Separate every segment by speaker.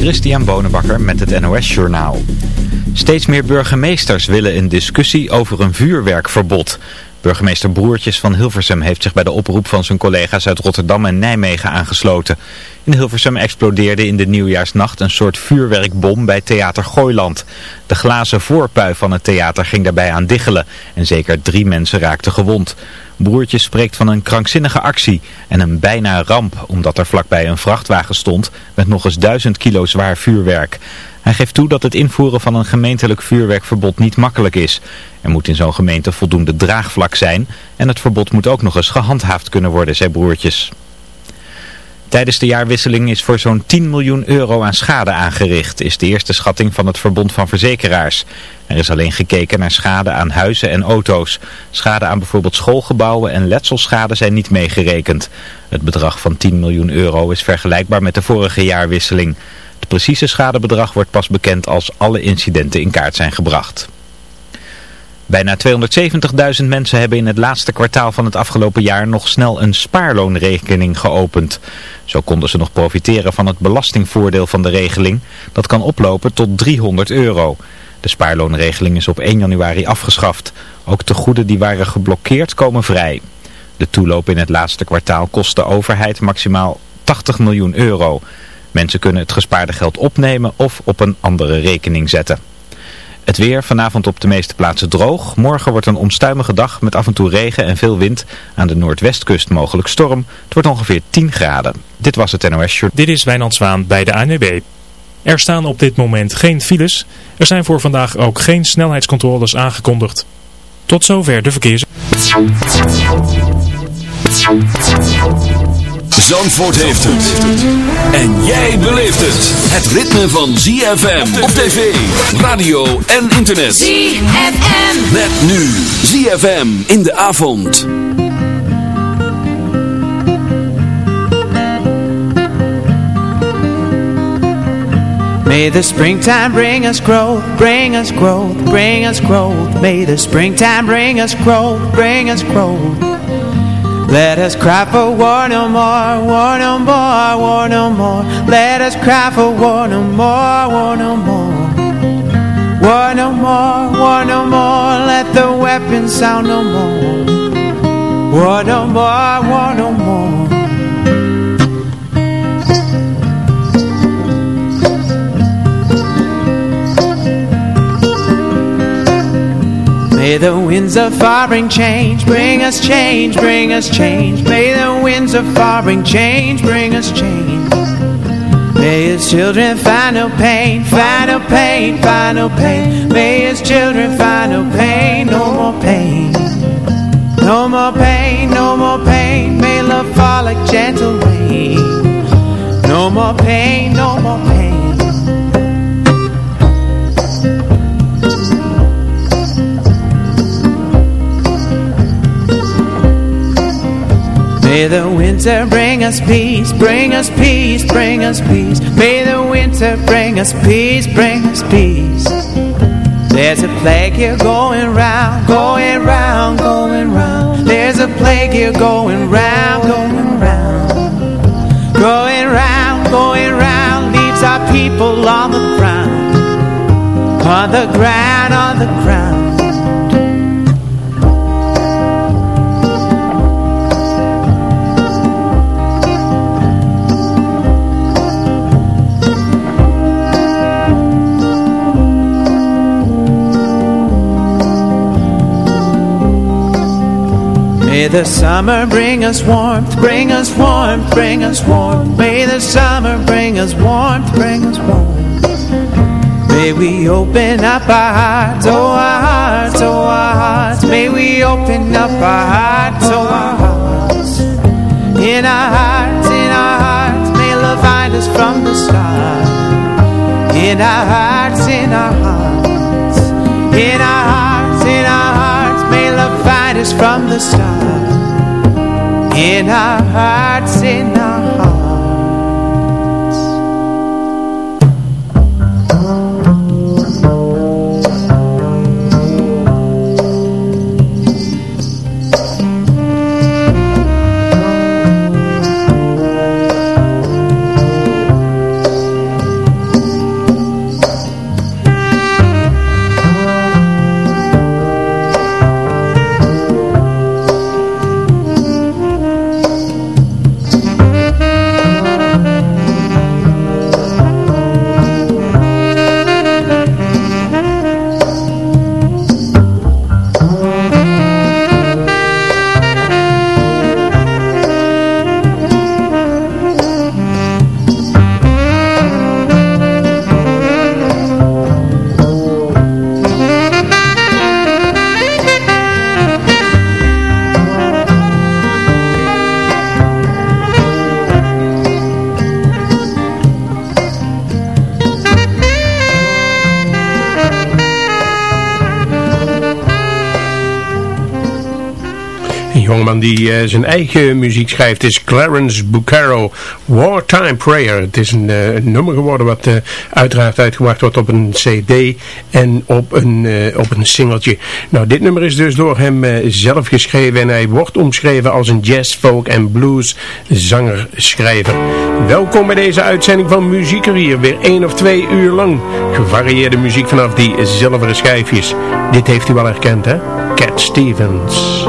Speaker 1: Christian Bonenbakker met het NOS Journaal. Steeds meer burgemeesters willen een discussie over een vuurwerkverbod. Burgemeester Broertjes van Hilversum heeft zich bij de oproep van zijn collega's uit Rotterdam en Nijmegen aangesloten. In Hilversum explodeerde in de nieuwjaarsnacht een soort vuurwerkbom bij Theater Gooiland. De glazen voorpui van het theater ging daarbij aan diggelen en zeker drie mensen raakten gewond. Broertjes spreekt van een krankzinnige actie en een bijna ramp omdat er vlakbij een vrachtwagen stond met nog eens duizend kilo zwaar vuurwerk. Hij geeft toe dat het invoeren van een gemeentelijk vuurwerkverbod niet makkelijk is. Er moet in zo'n gemeente voldoende draagvlak zijn en het verbod moet ook nog eens gehandhaafd kunnen worden, zei Broertjes. Tijdens de jaarwisseling is voor zo'n 10 miljoen euro aan schade aangericht, is de eerste schatting van het Verbond van Verzekeraars. Er is alleen gekeken naar schade aan huizen en auto's. Schade aan bijvoorbeeld schoolgebouwen en letselschade zijn niet meegerekend. Het bedrag van 10 miljoen euro is vergelijkbaar met de vorige jaarwisseling. Het precieze schadebedrag wordt pas bekend als alle incidenten in kaart zijn gebracht. Bijna 270.000 mensen hebben in het laatste kwartaal van het afgelopen jaar nog snel een spaarloonrekening geopend. Zo konden ze nog profiteren van het belastingvoordeel van de regeling. Dat kan oplopen tot 300 euro. De spaarloonregeling is op 1 januari afgeschaft. Ook de goeden die waren geblokkeerd komen vrij. De toeloop in het laatste kwartaal kost de overheid maximaal 80 miljoen euro. Mensen kunnen het gespaarde geld opnemen of op een andere rekening zetten. Het weer vanavond op de meeste plaatsen droog. Morgen wordt een onstuimige dag met af en toe regen en veel wind. Aan de noordwestkust mogelijk storm. Het wordt ongeveer 10 graden. Dit was het NOS.
Speaker 2: Dit is Wijnand Zwaan bij de ANWB. Er staan op dit moment geen files. Er zijn voor vandaag ook geen snelheidscontroles aangekondigd. Tot zover de verkeers.
Speaker 3: Zandvoort heeft het. En jij beleeft het. Het ritme van ZFM op tv, radio en internet.
Speaker 4: ZFM.
Speaker 3: Met nu ZFM in de avond.
Speaker 5: May the springtime bring us growth, bring us growth, bring us growth. May the springtime bring us growth, bring us growth. Let us cry for war no more, war no more, war no more. Let us cry for war no more, war no more. War no more, war no more. Let the weapons sound no more. War no more, war no more. May the winds of foreign change bring us change, bring us change. May the winds of foreign change bring us change. May his children find no pain, find no pain, find no pain. May his children find no pain, no more pain. No more pain, no more pain. May love fall like gentle rain. No more pain, no more pain. May the winter bring us peace, bring us peace, bring us peace. May the winter bring us peace, bring us peace. There's a plague here going round, going round, going round. There's a plague here going round, going round. Going round, going round, leaves our people on the ground. On the ground, on the ground. The summer bring us warmth, bring us warmth, bring us warmth. May the summer bring us warmth, bring us warmth. May we open up our hearts, oh our hearts, oh our hearts. May we open up our hearts, oh our hearts. In our hearts, in our hearts, may love find us from the start. In our hearts, in our hearts, in our hearts, in our hearts, may love find us from the start. In our hearts, in our
Speaker 6: jongeman die uh, zijn eigen muziek schrijft is Clarence Bucaro. Wartime Prayer. Het is een, uh, nummer geworden wat uh, uiteraard uitgebracht wordt op een cd en op een, op een singeltje. Nou, dit nummer is dus door hem zelf geschreven en hij wordt omschreven als een jazz, folk en blues zanger-schrijver. Welkom bij deze uitzending van Muziekerier. Weer één of twee uur lang gevarieerde muziek vanaf die zilveren schijfjes. Dit heeft u wel herkend, hè? Cat Stevens.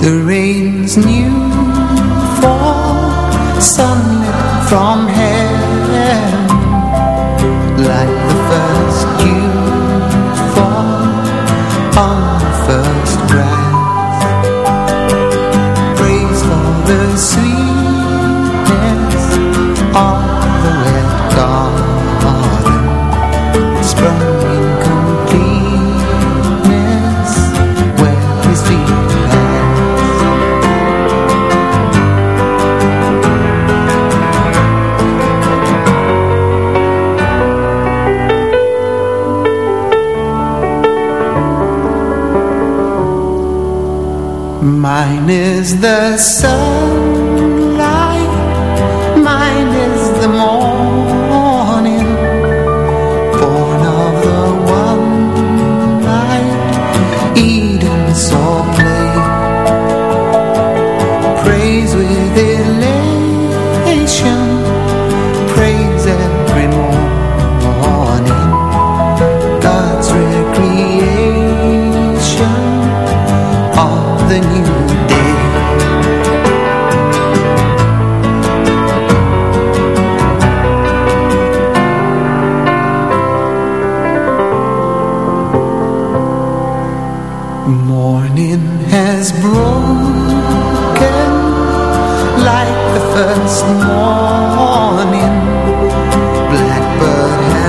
Speaker 7: The rain's new fall Sunlit from heaven Like the first is the sunlight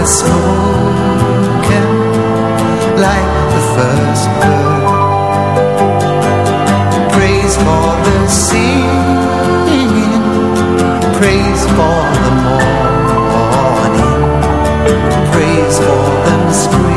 Speaker 7: smoking like the first bird. Praise for the singing, praise for the morning, praise for the spring.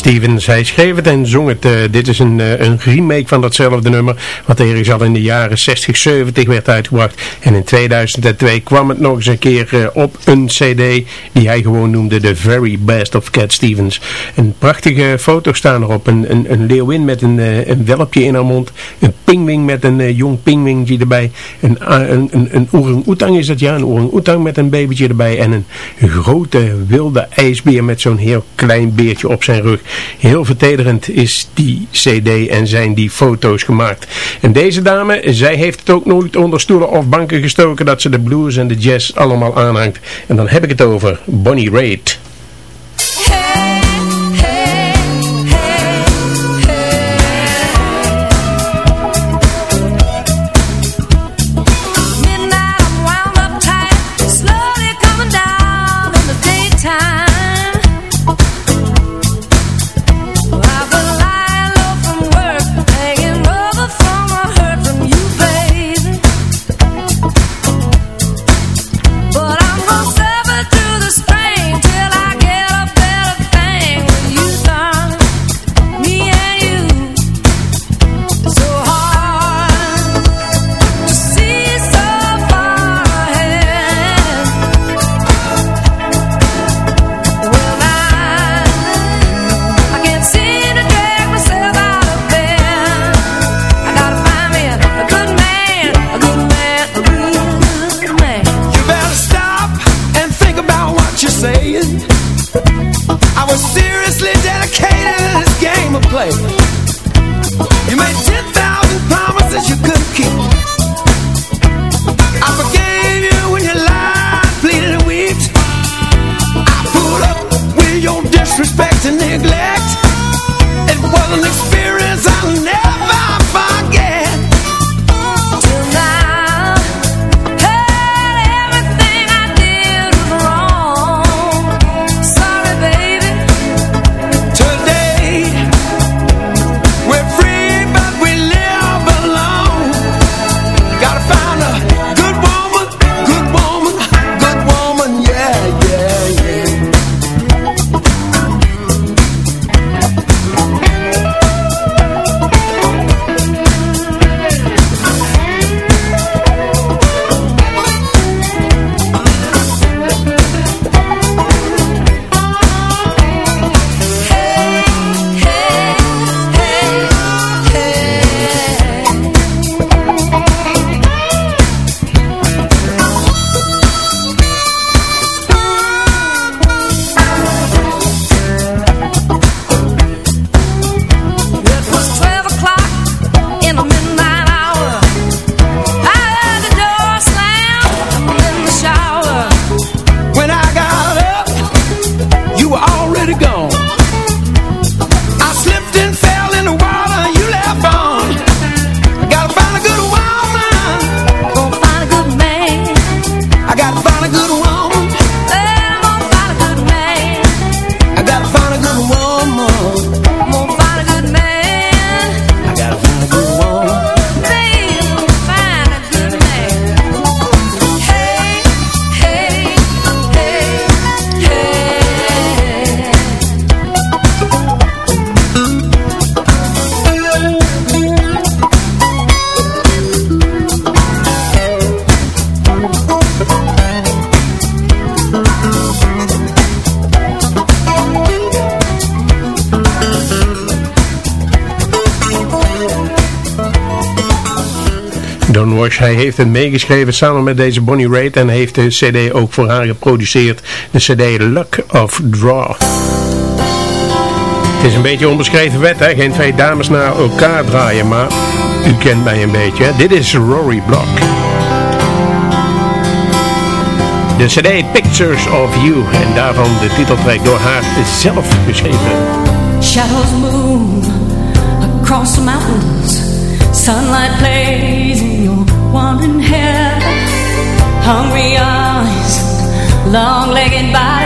Speaker 6: Stevens. Hij schreef het en zong het. Uh, dit is een, uh, een remake van datzelfde nummer. Wat ergens al in de jaren 60, 70 werd uitgebracht. En in 2002 kwam het nog eens een keer uh, op een cd. Die hij gewoon noemde The Very Best of Cat Stevens. Een prachtige foto staan erop. Een, een, een leeuwin met een, een welpje in haar mond. Een pingwing met een jong pingwingje erbij. Een, een, een, orang-oetang is dat ja. Een orang-oetang met een babytje erbij. En een grote wilde ijsbeer met zo'n heel klein beertje op zijn rug. Heel vertederend is die cd en zijn die foto's gemaakt. En deze dame, zij heeft het ook nooit onder stoelen of banken gestoken dat ze de blues en de jazz allemaal aanhangt. En dan heb ik het over Bonnie Raitt. Wash. Hij heeft het meegeschreven samen met deze Bonnie Raitt en heeft de cd ook voor haar geproduceerd. De cd Luck of Draw. Het is een beetje onbeschreven wet, hè? geen twee dames naar elkaar draaien, maar u kent mij een beetje. Dit is Rory Block. De cd Pictures of You en daarvan de titeltrack door haar zelf geschreven.
Speaker 4: Shadows move across the mountains Sunlight plays your hair Hungry eyes, long-legged body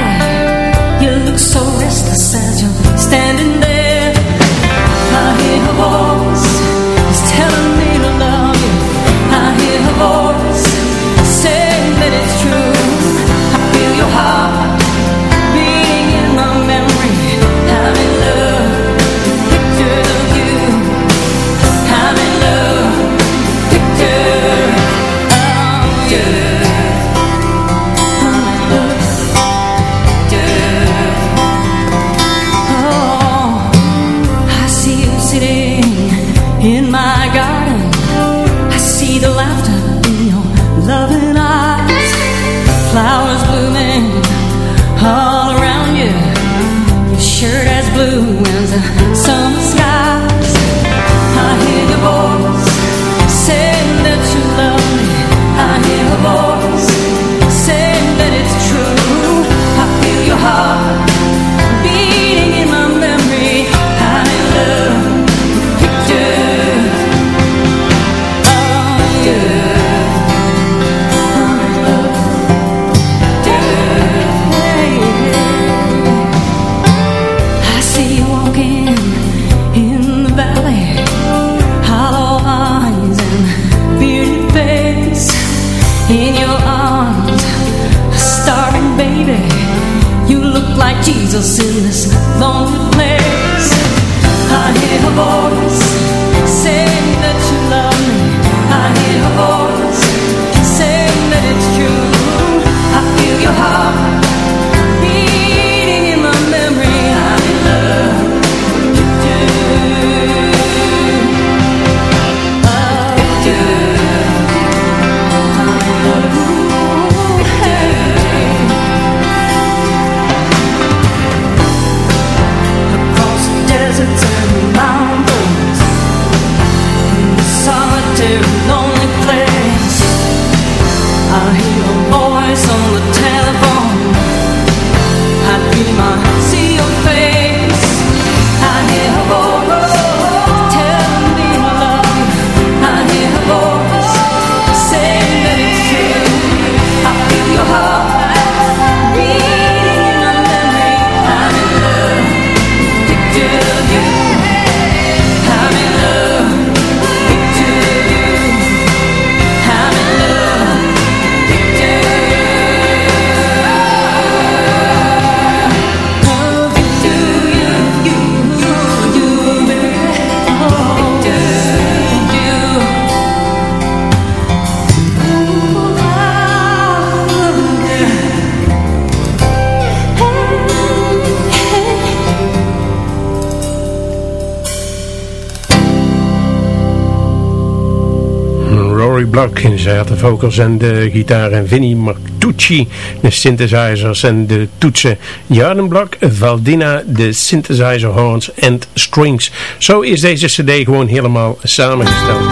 Speaker 6: Zij had de vocals en de gitaar en Vinnie Martucci, de synthesizers en de toetsen. Jarden Block, Valdina, de synthesizer horns en strings. Zo is deze cd gewoon helemaal samengesteld.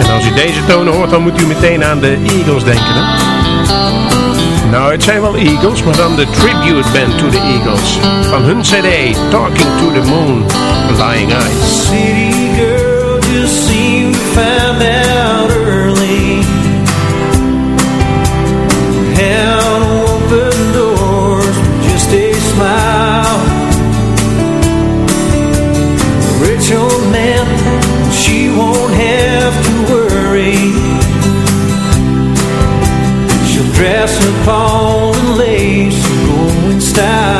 Speaker 6: En als u deze tonen hoort, dan moet u meteen aan de Eagles denken. Hè? Nou, het zijn wel Eagles, maar dan de tribute band to the Eagles. Van hun cd, Talking to the Moon, Lying Eyes.
Speaker 7: Dress up all in lace and go in style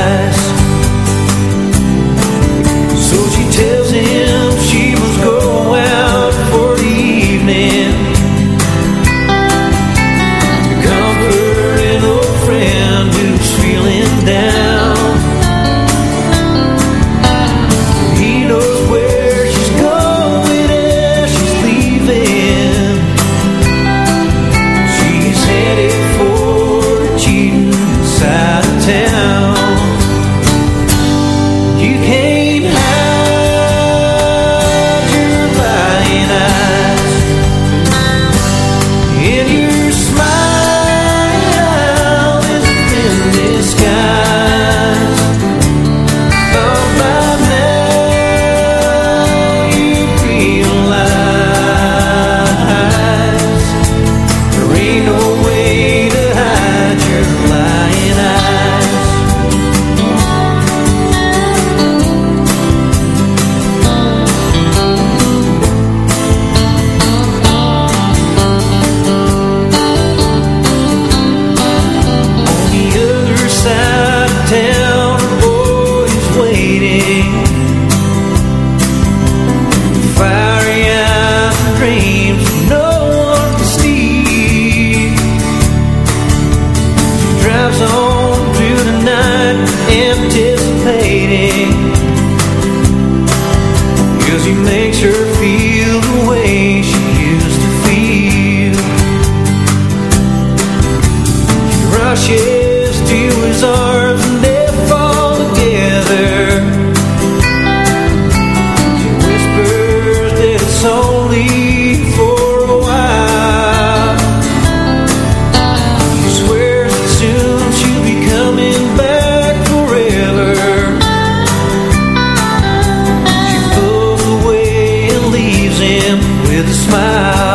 Speaker 8: with a smile.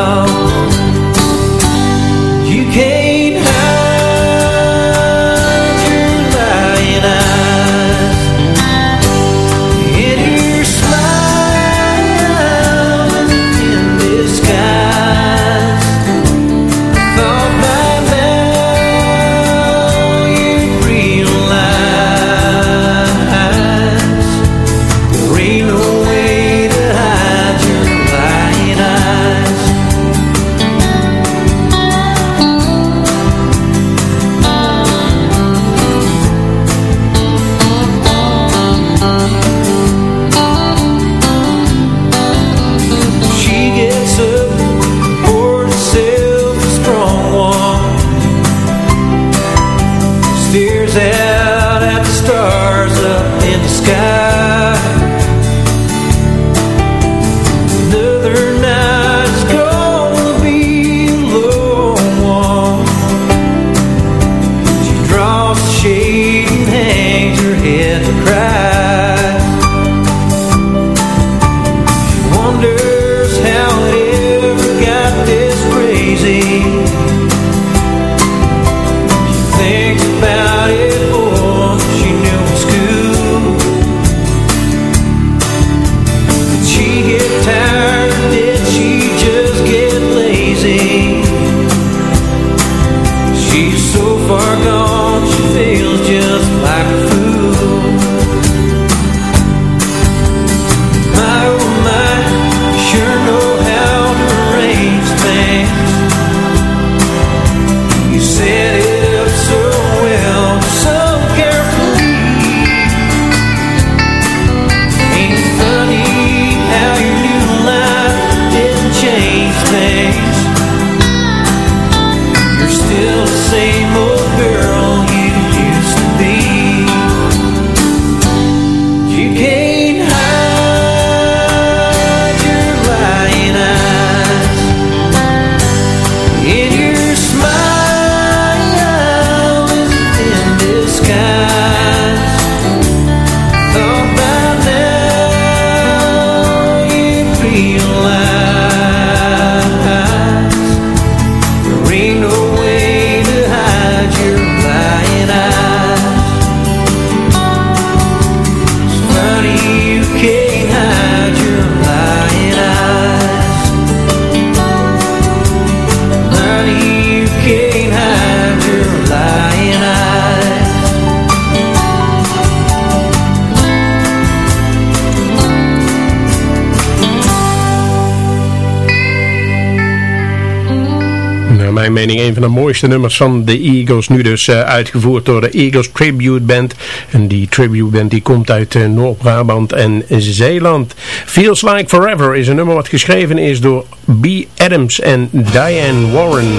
Speaker 9: van de mooiste nummers van de Eagles. Nu dus eh, uitgevoerd door de Eagles Tribute Band. En die Tribute Band die komt uit eh, Noord-Brabant en Zeeland. Feels Like Forever is een nummer wat geschreven is door B. Adams en Diane Warren.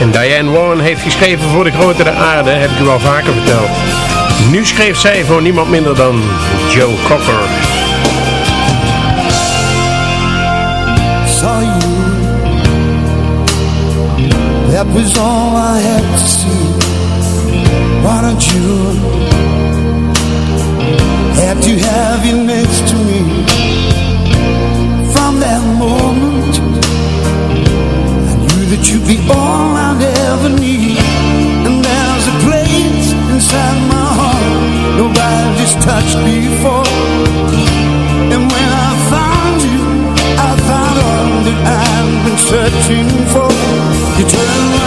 Speaker 9: En Diane Warren heeft geschreven voor de grotere aarde, heb ik u al vaker verteld. Nu schreef zij voor niemand minder dan Joe Cocker.
Speaker 10: That was all I had to see. Why don't you? Had to have you next to me. From that moment I knew that you'd be all I'd ever need. And there's a place inside my heart Nobody's touched before. And when I found you I found all that I've been searching for. You
Speaker 9: turn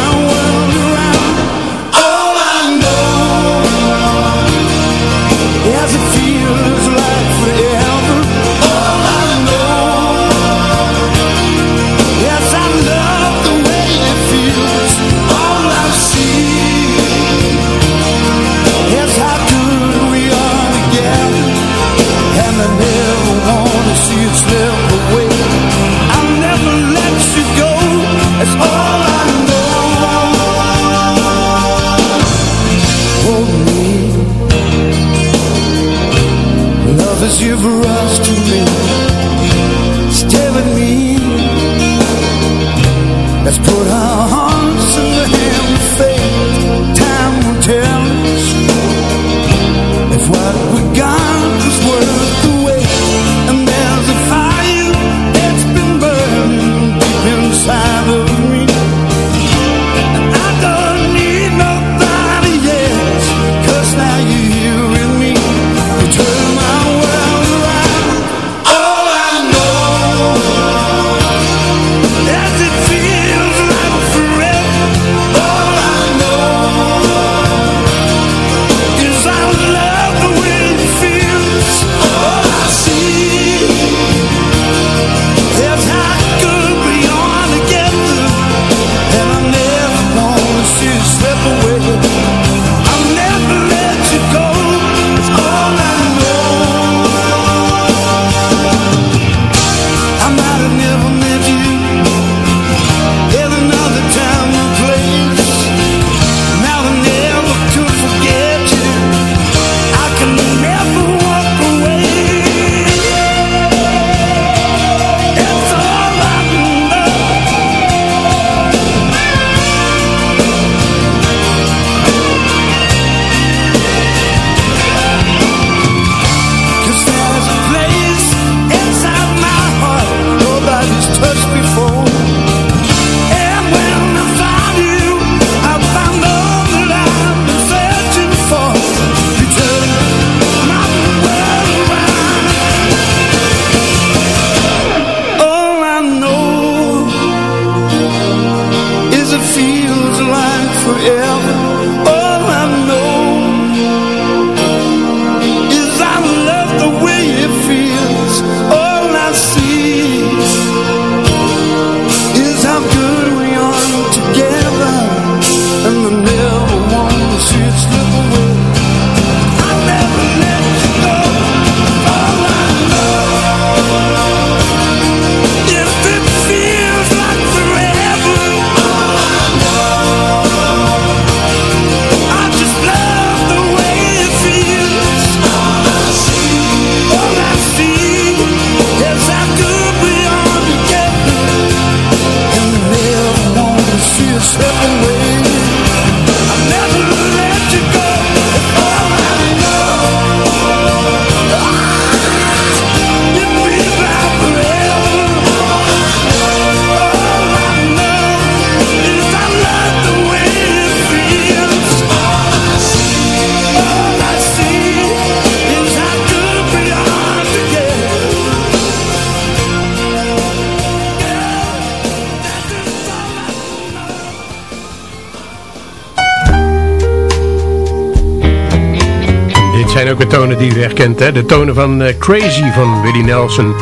Speaker 9: tonen die u herkent. Hè? De tonen van eh, Crazy van Willie Nelson.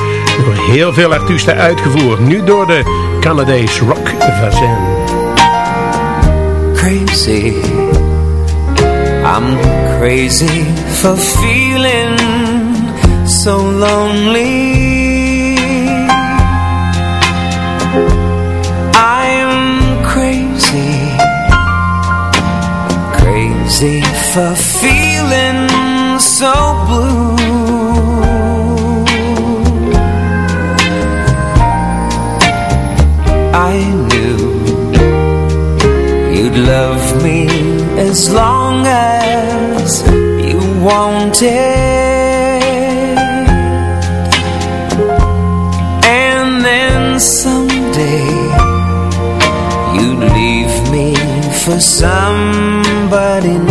Speaker 9: Door heel veel artiesten uitgevoerd. Nu door de Canadees Rock Vazin. Crazy.
Speaker 7: I'm crazy for feeling so lonely. I'm crazy. Crazy for feeling so blue. I knew you'd love me as long as you wanted. And then someday you'd leave me for somebody new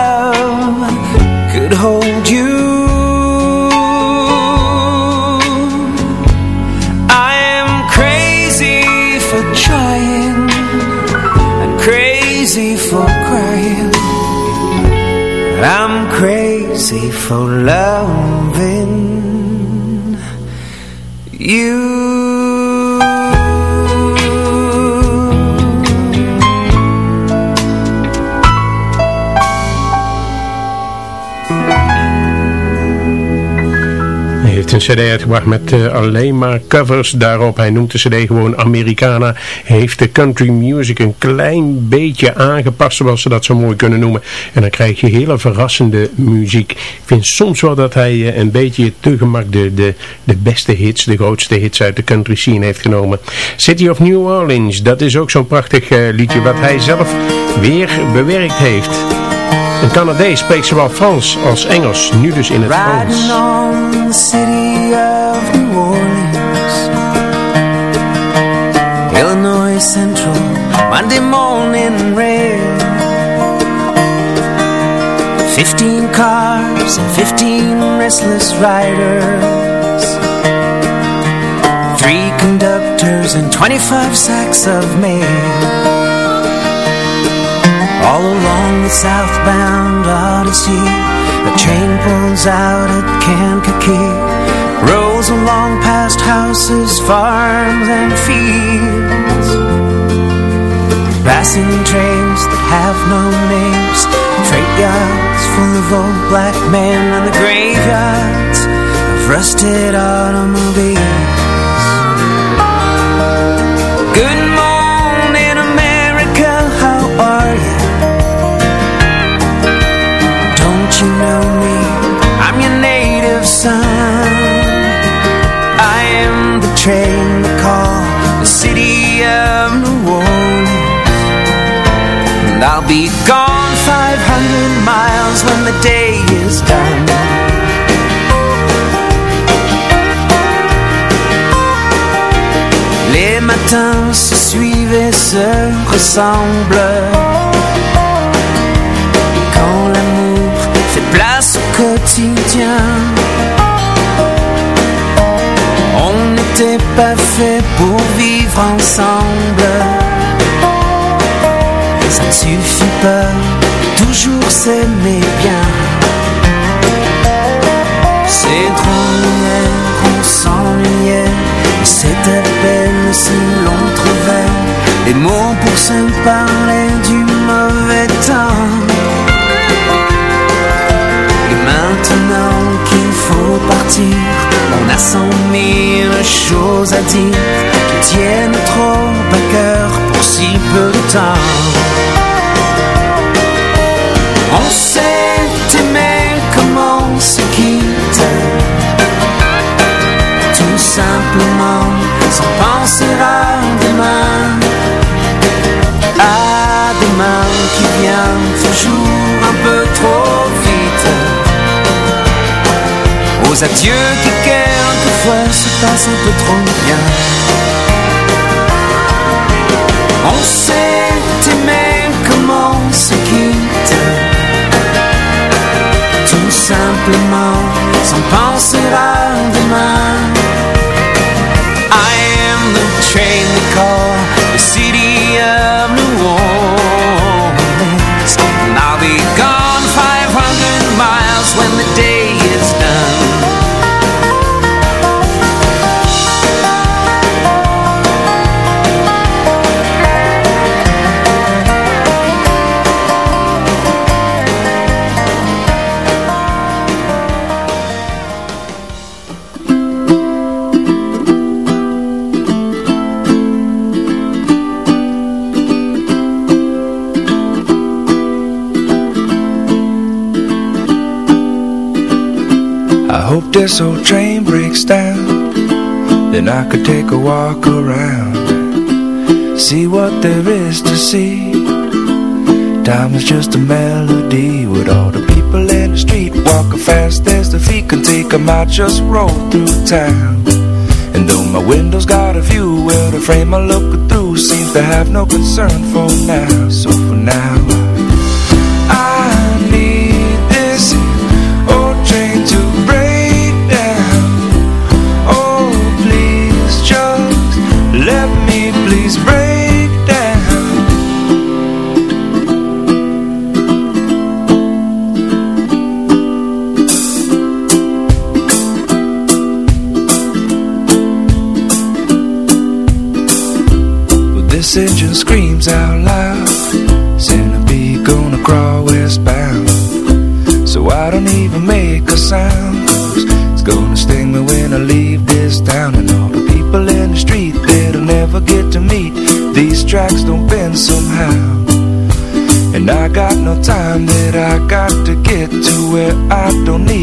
Speaker 7: you. I am crazy for trying and crazy for crying. I'm crazy for loving you.
Speaker 6: Cd uitgebracht met eh, alleen maar covers daarop. Hij noemt de cd gewoon Americana. Heeft de country music een klein beetje aangepast, zoals ze dat zo mooi kunnen noemen. En dan krijg je hele verrassende muziek. Ik vind soms wel dat hij eh, een beetje te gemak de, de, de beste hits, de grootste hits uit de country scene heeft genomen. City of New Orleans, dat is ook zo'n prachtig eh, liedje wat hij zelf weer bewerkt heeft. Een Canadees spreekt zowel Frans als Engels, nu dus in het Frans.
Speaker 7: Riding on the city of New Orleans. Illinois Central Monday morning rail. Fifteen cars and fifteen restless riders. Three conductors and twenty-five sacks of mail all along the southbound Odyssey The train pulls out at Kankakee. Rolls along past houses, farms and fields. Passing trains that have no names Freight yards full of old black men And the graveyards of rusted automobiles be gone 500 miles when the day is done. Les matins se suivent et se ressemblent. Quand l'amour fait place au quotidien On n'était pas fait pour vivre ensemble suffit pas, toujours s'aimer bien. C'est trop lumière, on s'ennuyait, c'est à peine si l'on trouvait les mots pour se parler du mauvais temps. Et maintenant qu'il faut partir, on a cent mille choses à dire qui tiennent trop à cœur pour si peu de temps. à Dieu que quelquefois se passe un peu trop bien. On sait aimer comment on se quitte, tout simplement sans penser à demain. I am the.
Speaker 11: this old train breaks down. Then I could take a walk around See what there is to see. Time is just a melody With all the people in the street Walking fast as the feet can take them I just roll through town. And though my window's got a view Well, the frame I look through Seems to have no concern for now. So where I don't need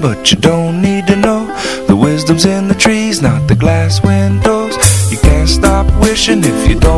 Speaker 11: but you don't need to know. The wisdom's in the trees, not the glass windows. You can't stop wishing if you don't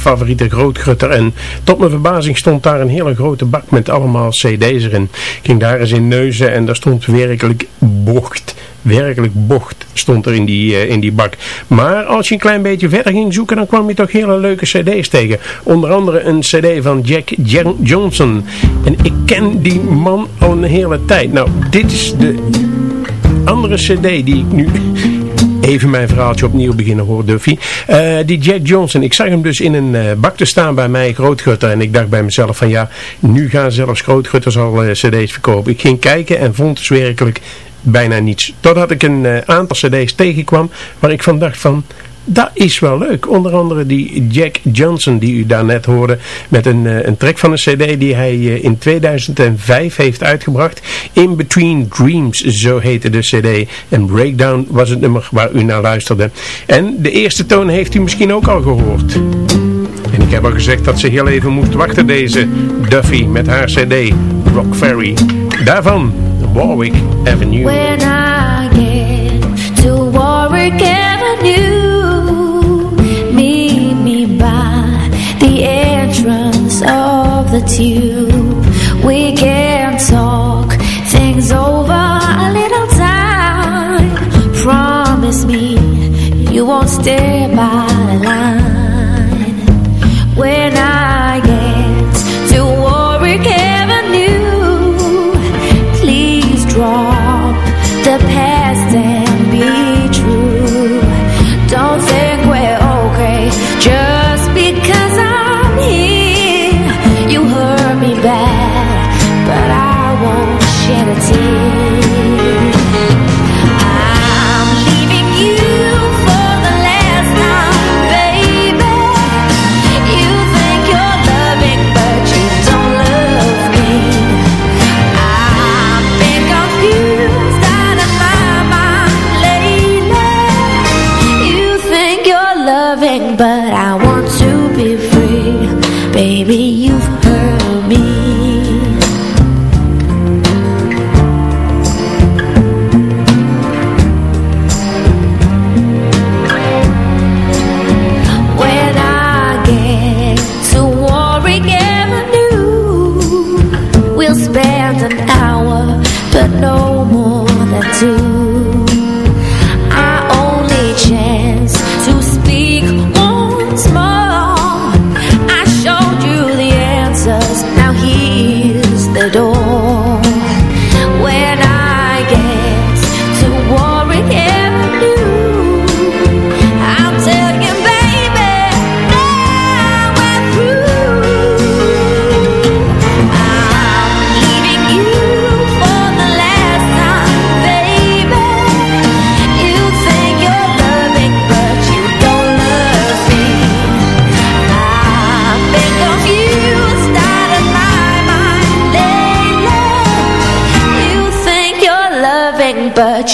Speaker 6: favoriete grootgrutter. En tot mijn verbazing stond daar een hele grote bak met allemaal cd's erin. Ik ging daar eens in neuzen en daar stond werkelijk bocht werkelijk bocht stond er in die, eh, in die bak. Maar als je een klein beetje verder ging zoeken, dan kwam je toch hele leuke cd's tegen. Onder andere een cd van Jack Johnson. En ik ken die man al een hele tijd. Nou, dit is de andere cd die ik nu even mijn verhaaltje opnieuw beginnen hoor, Duffy. Uh, die Jack Johnson, ik zag hem dus in een uh, bak te staan bij mij, Grootgutter. En ik dacht bij mezelf van ja, nu gaan zelfs Grootgutters al uh, cd's verkopen. Ik ging kijken en vond dus werkelijk bijna niets. Totdat ik een aantal cd's tegenkwam waar ik van dacht van dat is wel leuk. Onder andere die Jack Johnson die u daarnet hoorde met een, uh, een track van een cd die hij uh, in 2005 heeft uitgebracht. In Between Dreams, zo heette de cd. En Breakdown was het nummer waar u naar luisterde. En de eerste toon heeft u misschien ook al gehoord. En ik heb al gezegd dat ze heel even moest wachten deze Duffy met haar cd Rock Ferry. Daarvan Warwick Avenue.
Speaker 12: When I get to Warwick Avenue of the tube We can talk things over a little time. Promise me you won't stay by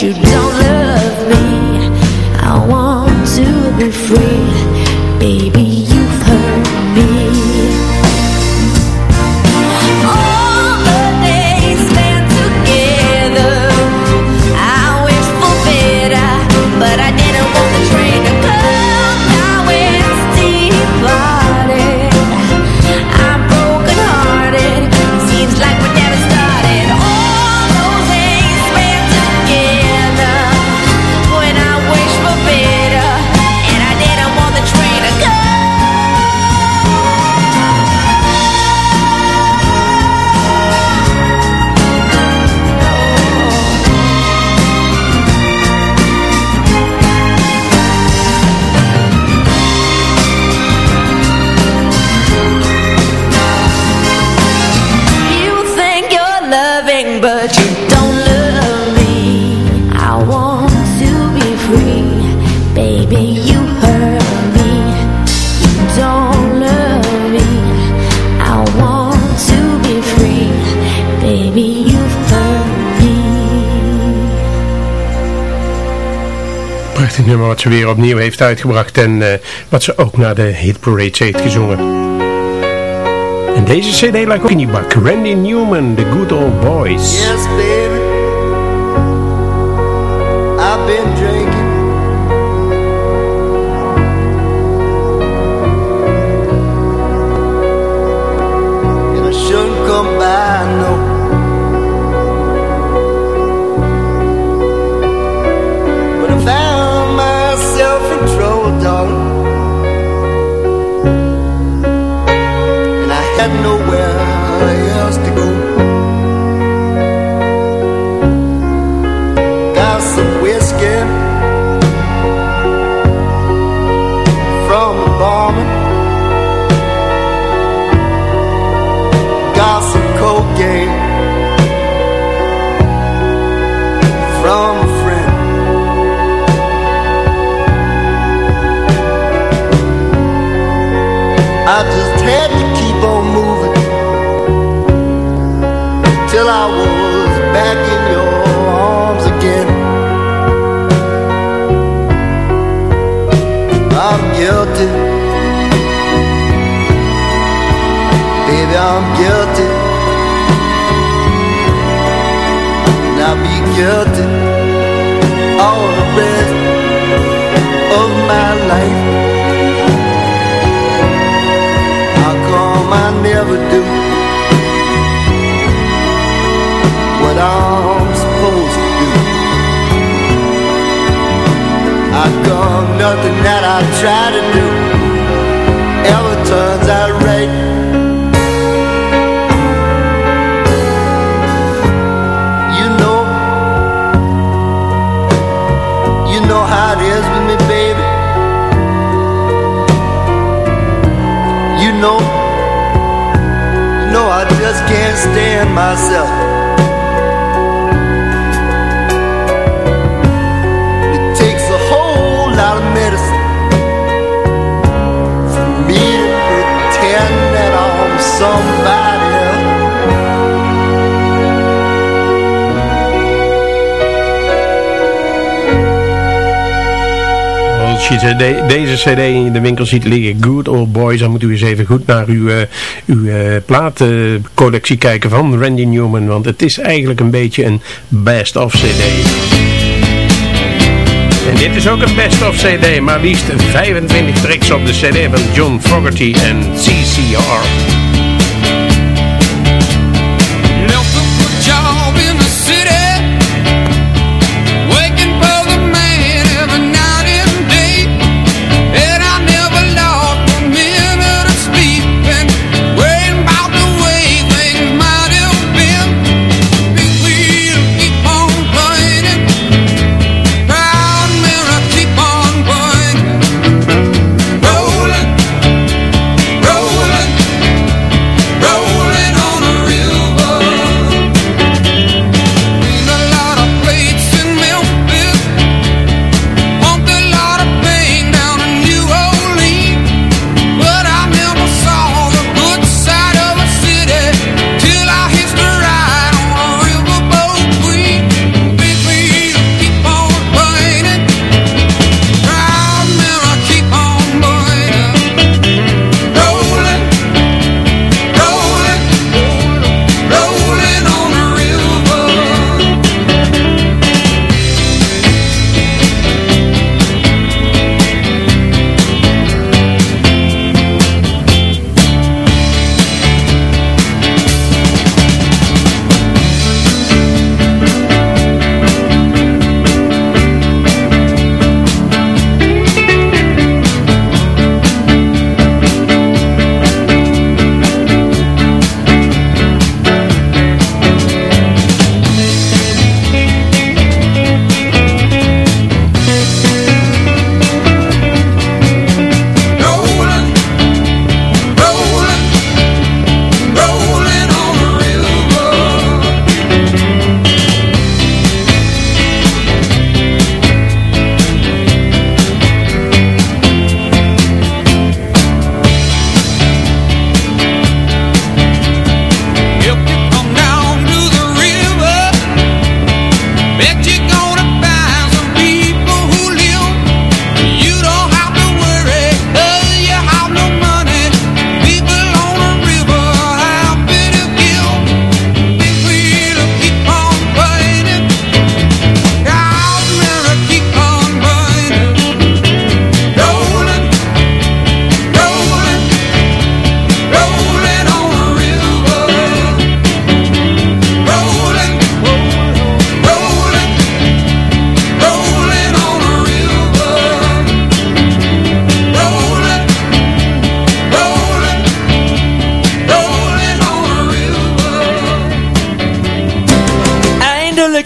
Speaker 12: you.
Speaker 6: Prachtig nummer wat ze weer opnieuw heeft uitgebracht en eh, wat ze ook naar de Hit Parades heeft gezongen. En deze cd lag ook in die bak. Randy Newman, The Good Old Boys.
Speaker 13: Yes, baby. Come nothing that I try to do ever turns out right?
Speaker 6: Als je de- deze cd in de winkel ziet liggen, Good Old Boys, dan moet u eens even goed naar uw, eh, uw eh, platencollectie kijken van Randy Newman, want het is eigenlijk een beetje een best-of cd. En dit is ook een best-of cd, maar liefst 25 tracks op de cd van John Fogerty en CCR.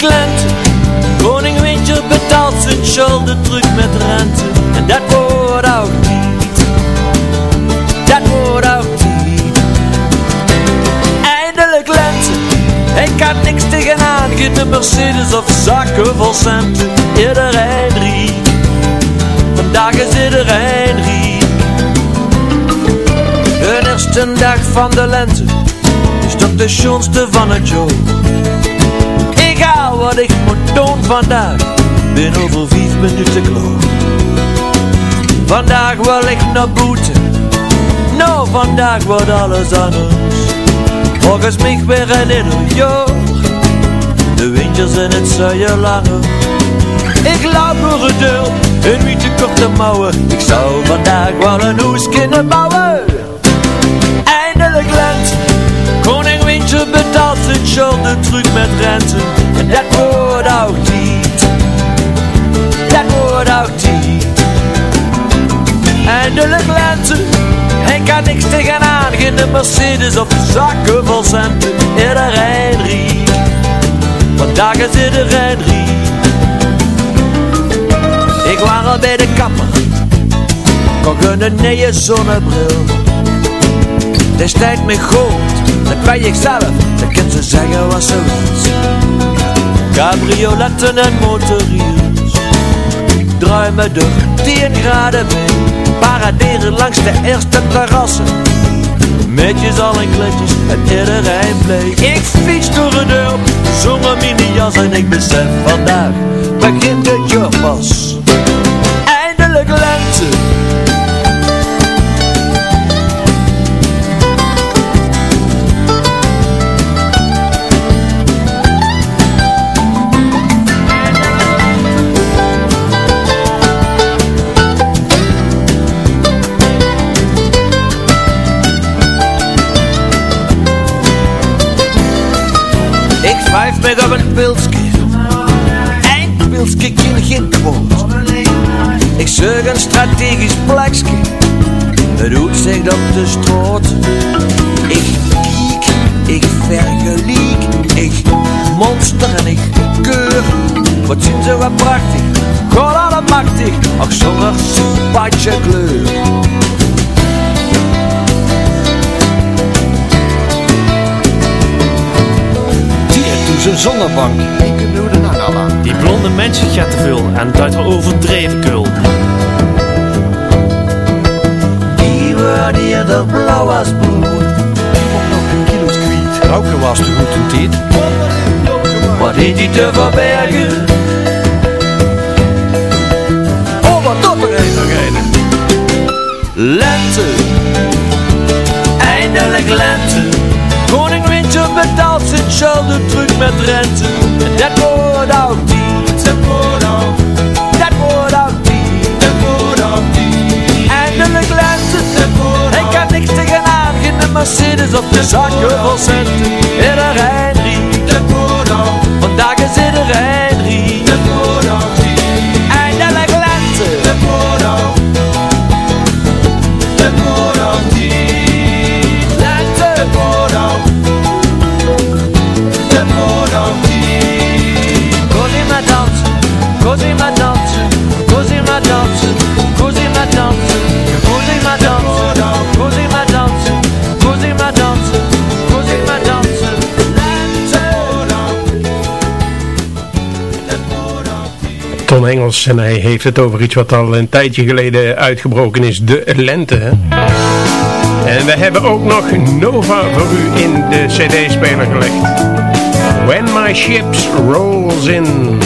Speaker 8: Lente, koning betaalt zijn schulden terug met rente. En dat wordt ook niet, dat wordt ook niet. Eindelijk lente, ik kan niks tegenaan, geen Mercedes of zakken vol centen. Iedereen riep, vandaag is iedereen riep. De eerste dag van de lente, is toch de schoonste van het jaar. Wat ik moet doen vandaag, ben over vijf minuten klaar. Vandaag wil ik naar boete, nou vandaag wordt alles anders. Volgens mij weer een ieder jaar, de winters en het zuiden langer. Ik loop door de deur, een witte korte mouwen, ik zou vandaag wel een hoes kunnen bouwen. Eindelijk lente, koning Windje betaalt zijn schulden terug met rente. En dat wordt ook niet, dat wordt ook niet. Eindelijk lente, hij kan niks tegenaan, geen Mercedes of zakken vol centen. Iedereen riep, vandaag is iedereen riep. Ik was al bij de kapper, kocht een nieuwe zonnebril. Destijds me goed, dat ben ik zelf, dan kan ze zeggen wat ze wil. Cabrioletten en draai me door 10 graden mee. Paraderen langs de eerste terrassen, metjes al in kletjes en iedereen bleek. Ik fiets door de deur, zonder mini-jas en ik besef vandaag, begint het jaar pas. Pilsje. Eén pilsje geen kwart. Ik zoek een strategisch plekje. Het doet zich op de straat. Ik kiek, ik vergelijk, ik monster en ik keur. Wat zien ze wat prachtig, gewoon allemachtig. Ach zonder spatje kleur.
Speaker 14: Zijn zonnebank.
Speaker 4: De.
Speaker 14: Die blonde mensen gaat te veel en het uit wel overdreven kul.
Speaker 8: Die wordt hier de blauw als bloed.
Speaker 4: Nog een kilo's kwiet.
Speaker 14: Roken was te goed een tijd.
Speaker 8: Wat heet die te verbergen? Oh, wat dat er een nog een. Lente, eindelijk lente. Koning Windje betaalt zijn schulden terug met rente. En dat wordt ook niet. Dat wordt ook. Dat wordt ook niet. Dat wordt ook niet. Eindelijk lente. Hij kan niks tegenaan. Geen Mercedes op de zakken vol centen. Iedereen riep. Dat wordt ook. Vandaag is iedereen
Speaker 4: Engels en hij heeft het over iets wat al een tijdje geleden uitgebroken is, de lente. En we hebben ook nog Nova voor u in de cd-speler gelegd. When My Ships Rolls In.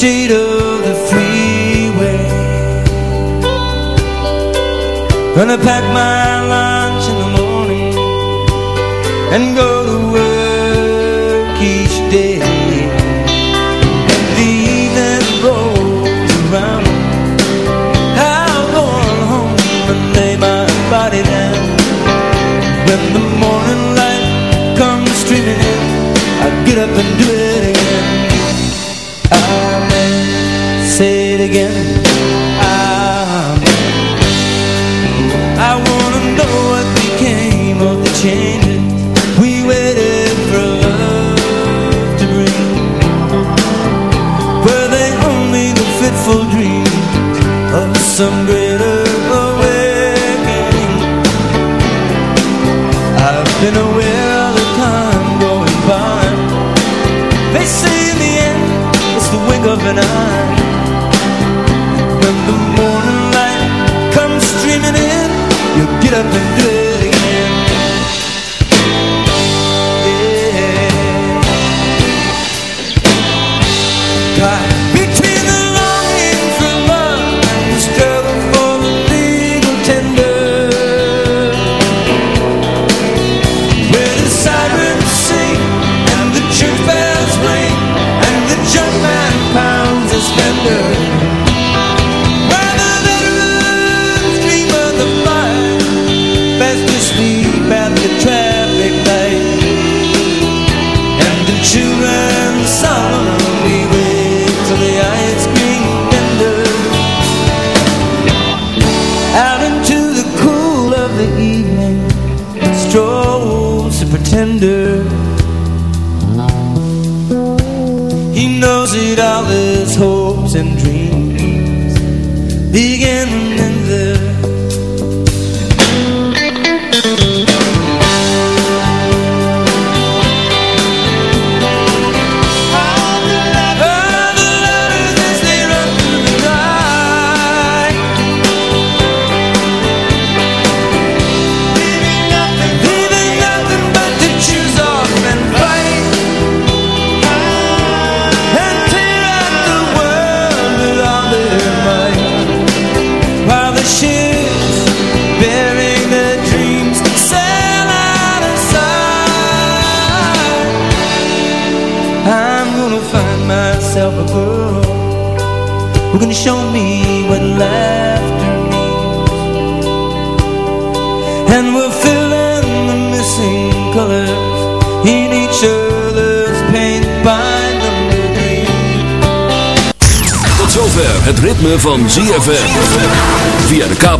Speaker 15: Shade of the freeway. Gonna pack my lunch in the morning And go to work each day. And the evening rolls around. I'll go on home and lay my body down. When the morning light comes streaming in I get up and do it the fitful dreams Of some greater awakening. I've been aware of the time going by. They say in the end It's the wink of an eye. When the morning light comes streaming in You get up